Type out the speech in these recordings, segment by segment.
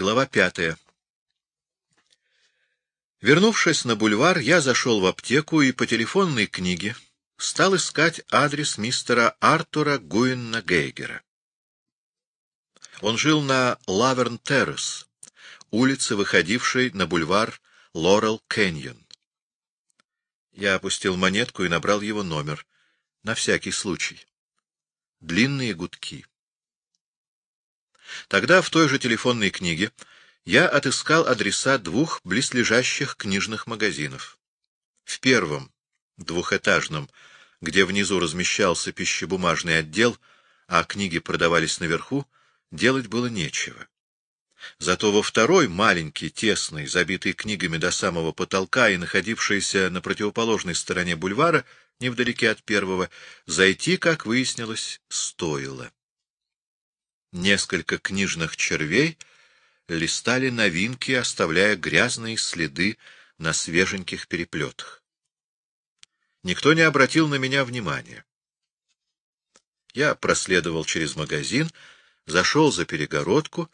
Глава пятая. Вернувшись на бульвар, я зашел в аптеку и по телефонной книге стал искать адрес мистера Артура Гуинна Гейгера. Он жил на Лаверн-Террас, улице, выходившей на бульвар Лорел Кэньон. Я опустил монетку и набрал его номер, на всякий случай. Длинные гудки. Тогда в той же телефонной книге я отыскал адреса двух близлежащих книжных магазинов. В первом, двухэтажном, где внизу размещался пищебумажный отдел, а книги продавались наверху, делать было нечего. Зато во второй, маленький, тесный, забитый книгами до самого потолка и находившийся на противоположной стороне бульвара, невдалеке от первого, зайти, как выяснилось, стоило. Несколько книжных червей листали новинки, оставляя грязные следы на свеженьких переплетах. Никто не обратил на меня внимания. Я проследовал через магазин, зашел за перегородку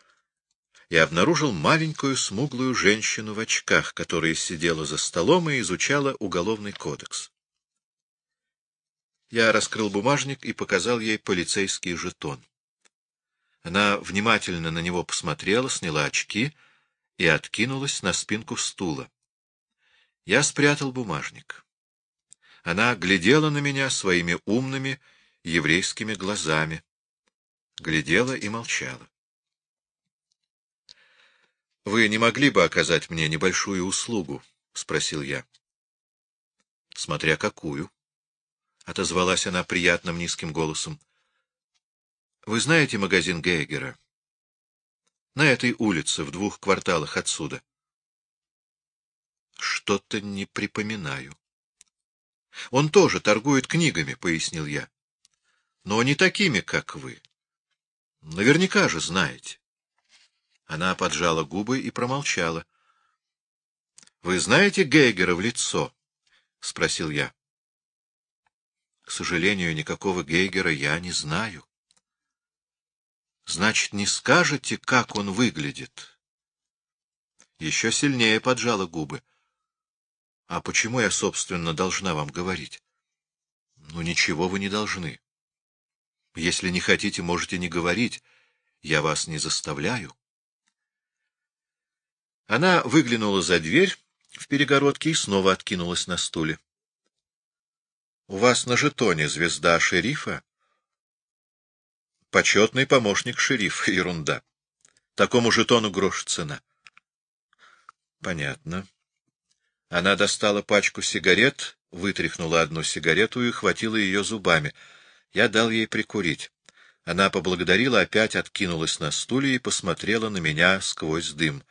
и обнаружил маленькую смуглую женщину в очках, которая сидела за столом и изучала уголовный кодекс. Я раскрыл бумажник и показал ей полицейский жетон. Она внимательно на него посмотрела, сняла очки и откинулась на спинку стула. Я спрятал бумажник. Она глядела на меня своими умными еврейскими глазами. Глядела и молчала. — Вы не могли бы оказать мне небольшую услугу? — спросил я. — Смотря какую, — отозвалась она приятным низким голосом. Вы знаете магазин Гейгера? На этой улице, в двух кварталах отсюда. Что-то не припоминаю. Он тоже торгует книгами, — пояснил я. Но не такими, как вы. Наверняка же знаете. Она поджала губы и промолчала. — Вы знаете Гейгера в лицо? — спросил я. — К сожалению, никакого Гейгера я не знаю. Значит, не скажете, как он выглядит? Еще сильнее поджала губы. А почему я, собственно, должна вам говорить? Ну, ничего вы не должны. Если не хотите, можете не говорить. Я вас не заставляю. Она выглянула за дверь в перегородке и снова откинулась на стуле. — У вас на жетоне звезда шерифа? Почетный помощник шерифа. Ерунда. Такому жетону грош цена. Понятно. Она достала пачку сигарет, вытряхнула одну сигарету и хватила ее зубами. Я дал ей прикурить. Она поблагодарила, опять откинулась на стуле и посмотрела на меня сквозь дым.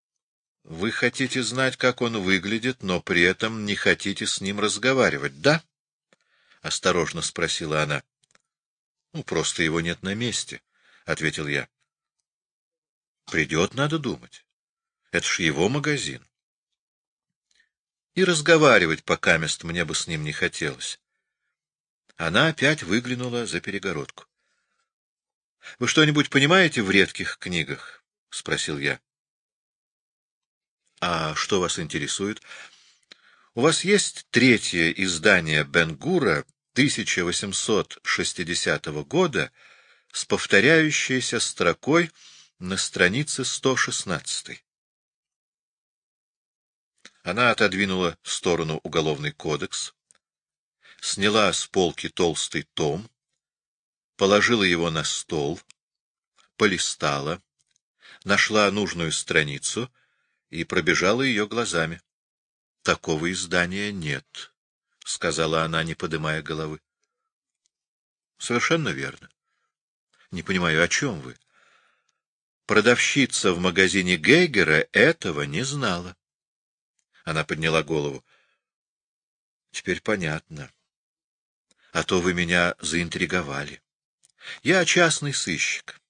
— Вы хотите знать, как он выглядит, но при этом не хотите с ним разговаривать, да? — осторожно спросила она. — Ну, просто его нет на месте, — ответил я. — Придет, надо думать. Это ж его магазин. И разговаривать пока мест мне бы с ним не хотелось. Она опять выглянула за перегородку. — Вы что-нибудь понимаете в редких книгах? — спросил я. — А что вас интересует? — У вас есть третье издание Бенгура 1860 года с повторяющейся строкой на странице 116. Она отодвинула в сторону уголовный кодекс, сняла с полки толстый том, положила его на стол, полистала, нашла нужную страницу и пробежала ее глазами. Такого издания нет. — сказала она, не поднимая головы. — Совершенно верно. — Не понимаю, о чем вы? Продавщица в магазине Гейгера этого не знала. Она подняла голову. — Теперь понятно. А то вы меня заинтриговали. Я частный сыщик.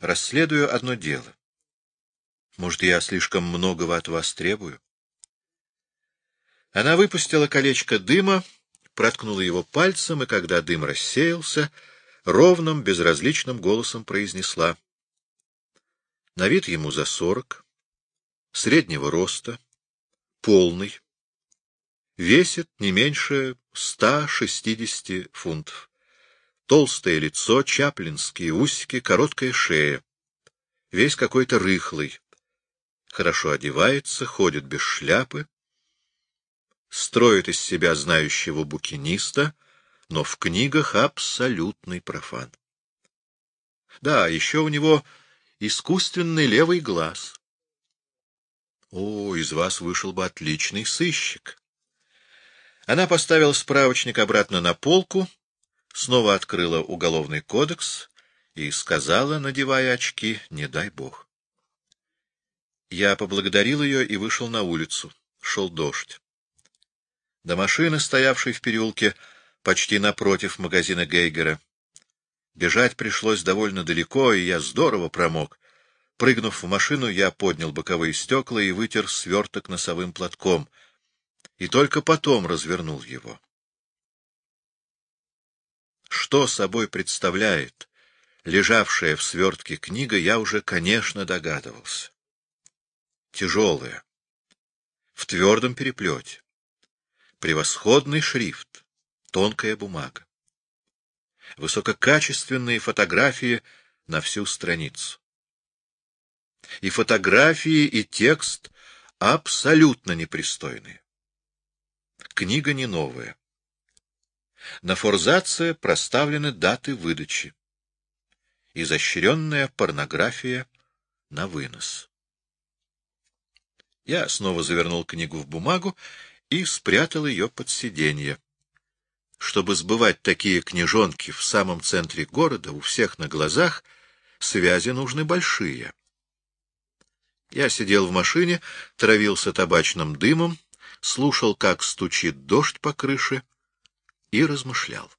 Расследую одно дело. Может, я слишком многого от вас требую? Она выпустила колечко дыма, проткнула его пальцем, и когда дым рассеялся, ровным, безразличным голосом произнесла. На вид ему за сорок, среднего роста, полный, весит не меньше 160 фунтов. Толстое лицо, чаплинские усики, короткая шея. Весь какой-то рыхлый. Хорошо одевается, ходит без шляпы. Строит из себя знающего букиниста, но в книгах абсолютный профан. Да, еще у него искусственный левый глаз. О, из вас вышел бы отличный сыщик. Она поставила справочник обратно на полку, снова открыла уголовный кодекс и сказала, надевая очки, не дай бог. Я поблагодарил ее и вышел на улицу. Шел дождь. До машины, стоявшей в переулке, почти напротив магазина Гейгера. Бежать пришлось довольно далеко, и я здорово промок. Прыгнув в машину, я поднял боковые стекла и вытер сверток носовым платком — и только потом развернул его. Что собой представляет лежавшая в свертке книга, я уже, конечно, догадывался. Тяжелая, в твердом переплете, превосходный шрифт, тонкая бумага, высококачественные фотографии на всю страницу. И фотографии, и текст абсолютно непристойные. Книга не новая. На форзаце проставлены даты выдачи. Изощренная порнография на вынос. Я снова завернул книгу в бумагу и спрятал ее под сиденье. Чтобы сбывать такие книжонки в самом центре города, у всех на глазах, связи нужны большие. Я сидел в машине, травился табачным дымом, слушал, как стучит дождь по крыше, и размышлял.